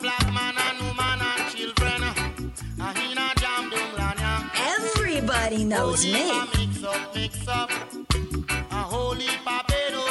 Black man and woman and children. Ah, Everybody knows me. Mix up, mix up. A holy papero,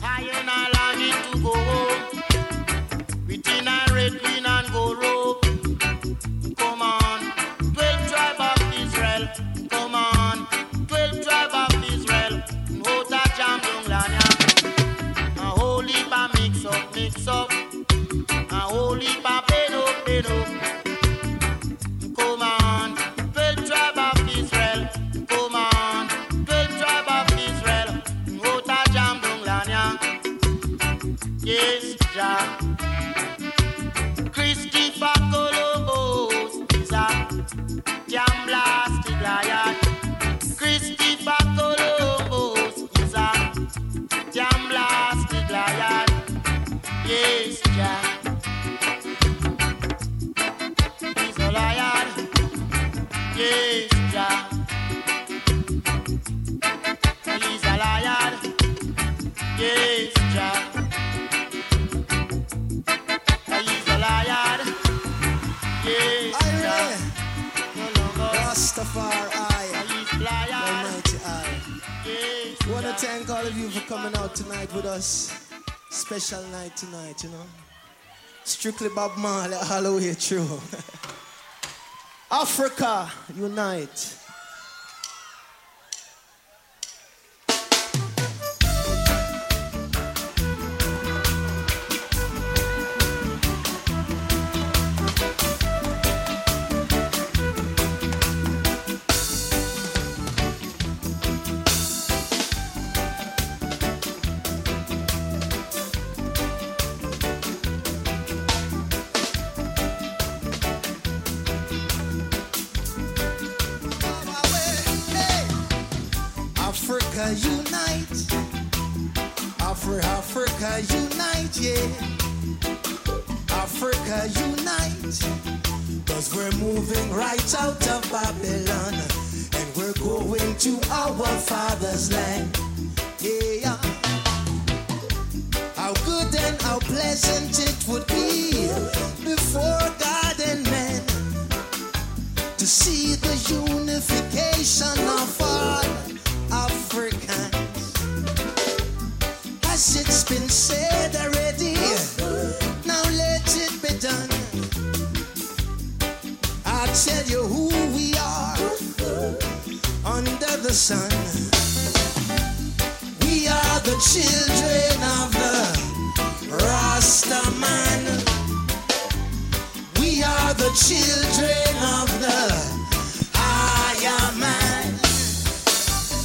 Sayonara. Rastafari. Almighty I. Wanna thank all of you for coming out tonight with us. Special night tonight, you know. Strictly Bob Marley all the way through. Africa, unite. Unite. Afri Africa unite, yeah. Africa unite. Cause we're moving right out of Babylon. And we're going to our father's land. Yeah. How good and how pleasant it would be before God and man to see the unification of all. As it's been said already, now let it be done. I'll tell you who we are under the sun. We are the children of the Rasta man. We are the children of the Aya man.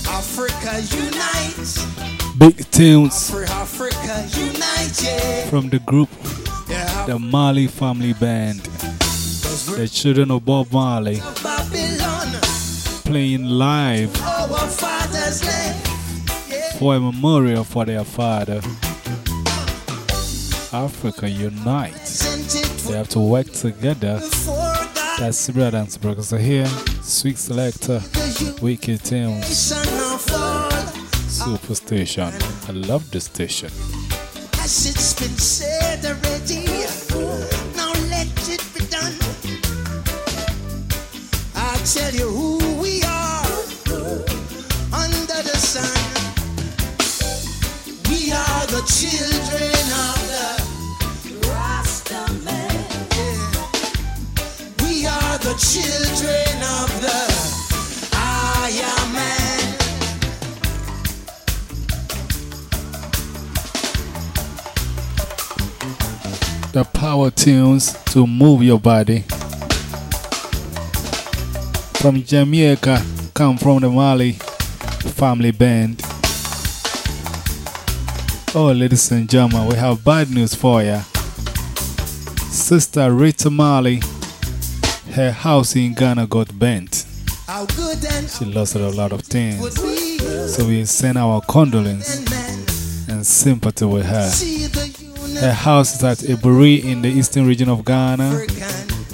Africa unites tunes from the group, the Marley Family Band, the children of Bob Marley, playing live for a memorial for their father. Africa Unite. They have to work together. That's and Brothers are here. Sweet Selector, Wicked Tunes. Superstation. I love the station. As it's been said already, now let it be done. I tell you who we are under the sun. We are the children of the Rasta man. We are the children the power tunes to move your body. From Jamaica, come from the Marley family band. Oh, ladies and gentlemen, we have bad news for you. Sister Rita Marley, her house in Ghana got and She lost a lot of things. So we send our condolence and sympathy with her. Her house is at Aburi in the eastern region of Ghana.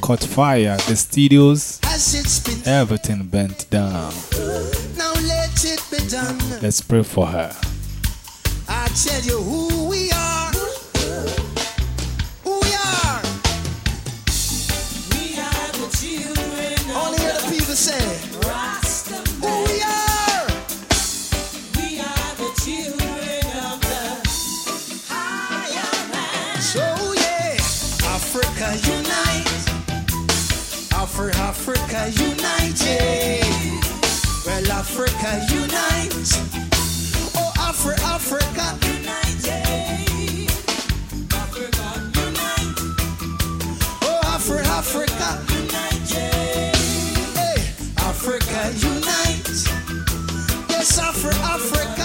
Caught fire. The studios, as it's been everything bent down. let it be done. Let's pray for her. Africa unite. Oh, Afri Africa unite. Africa unite. Oh, unite. Hey, Africa unite. Yes, Afri Africa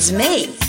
Knows me.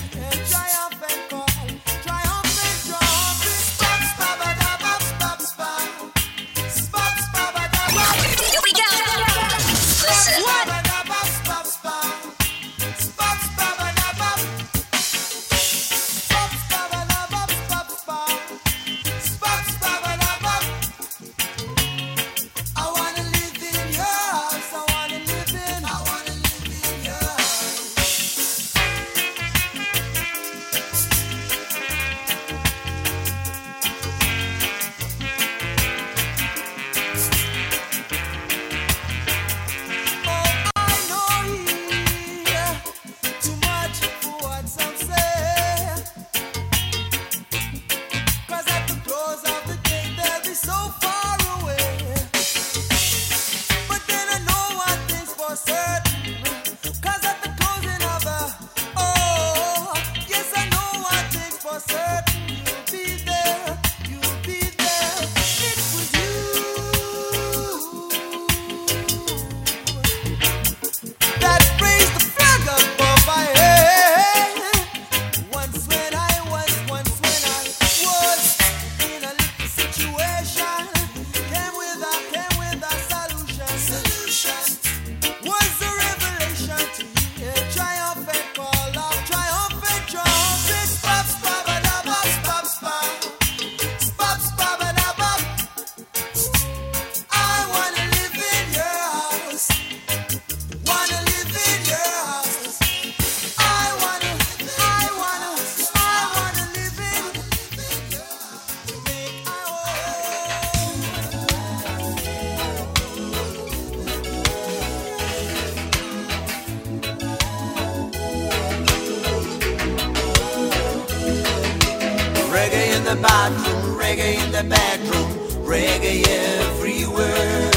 Reggae in the bedroom, reggae everywhere.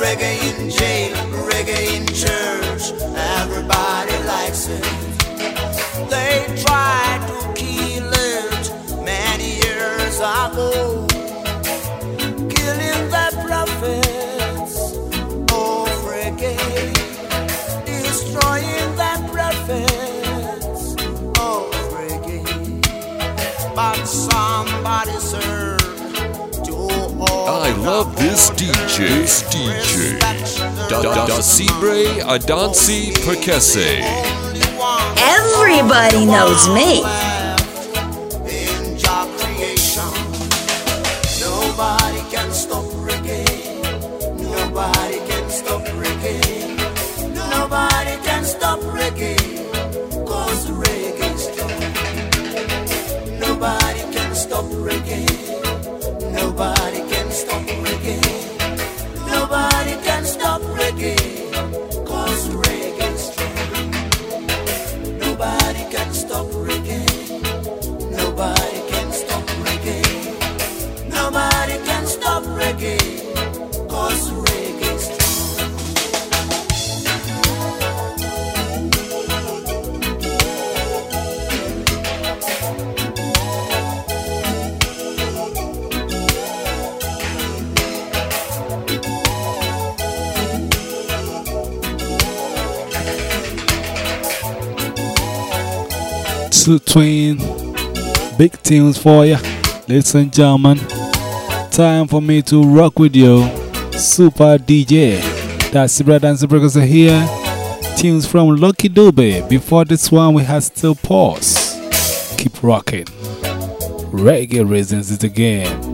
Reggae in jail, reggae in church, everybody likes it. They tried to kill it many years ago. I love this DJ. This DJ. Da, da, da Adansi Prekese. Everybody knows me. Absolute Twin. Big tunes for you. Ladies and gentlemen, time for me to rock with you. Super DJ. That's Zebra Dance Breakers here. Tunes from Lucky Dube. Before this one, we had Still Pause. Keep rocking. Reggae Reasons is the game.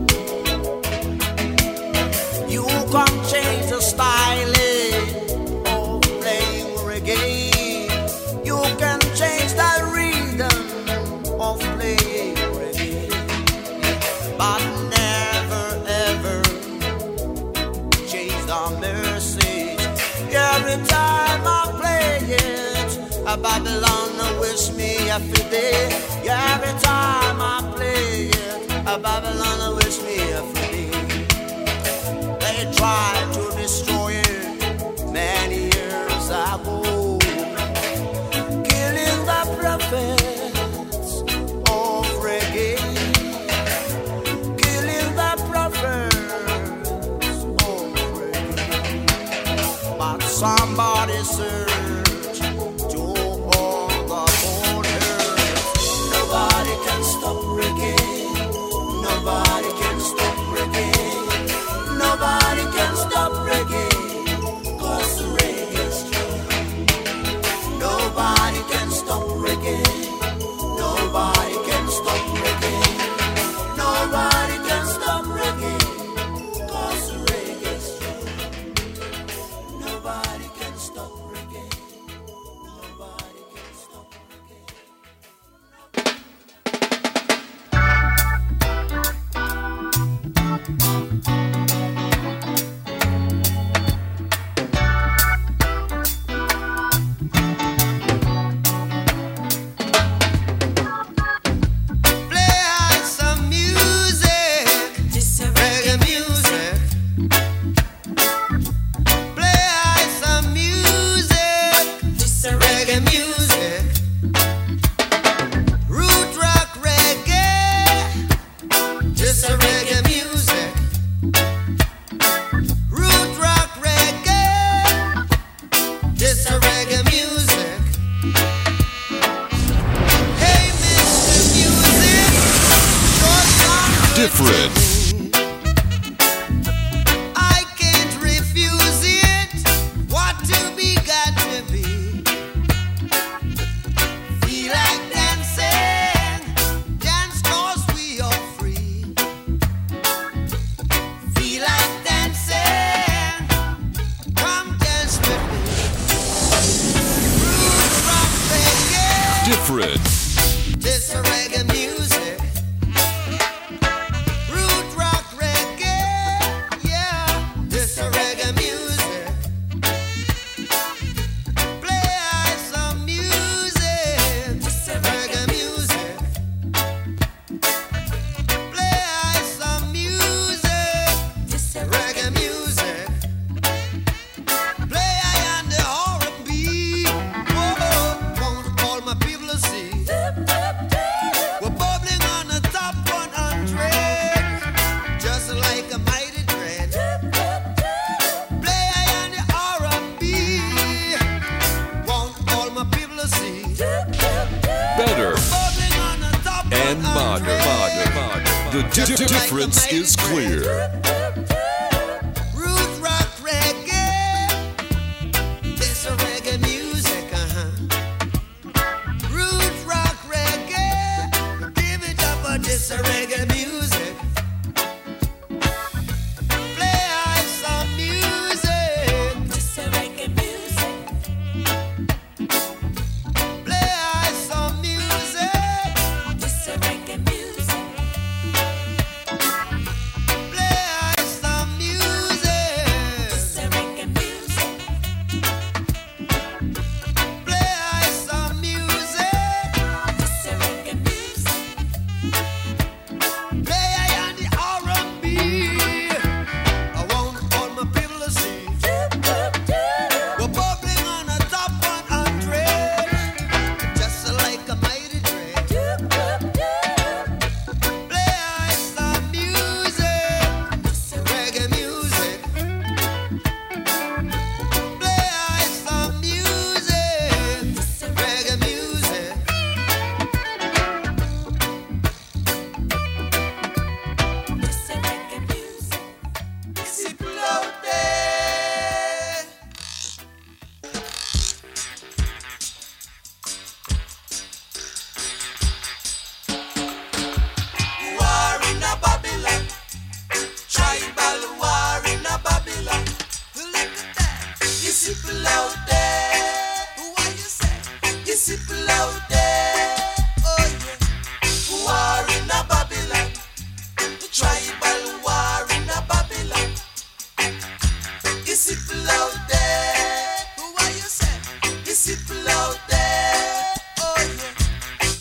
The di- difference is clear.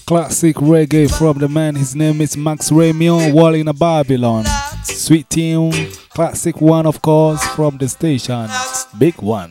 Classic reggae from the man, his name is Max Romeo, Wall in a Babylon. Sweet tune, classic one of course from the station, big one.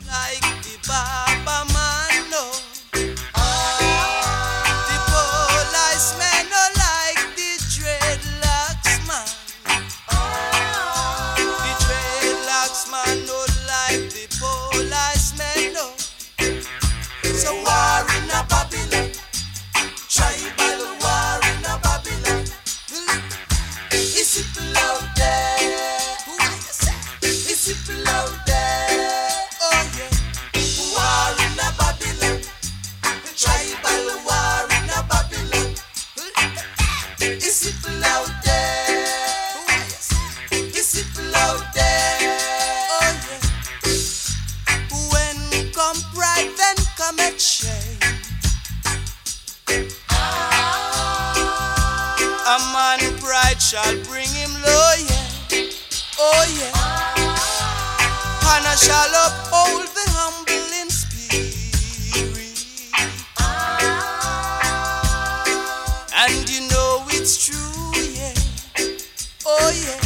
yeah.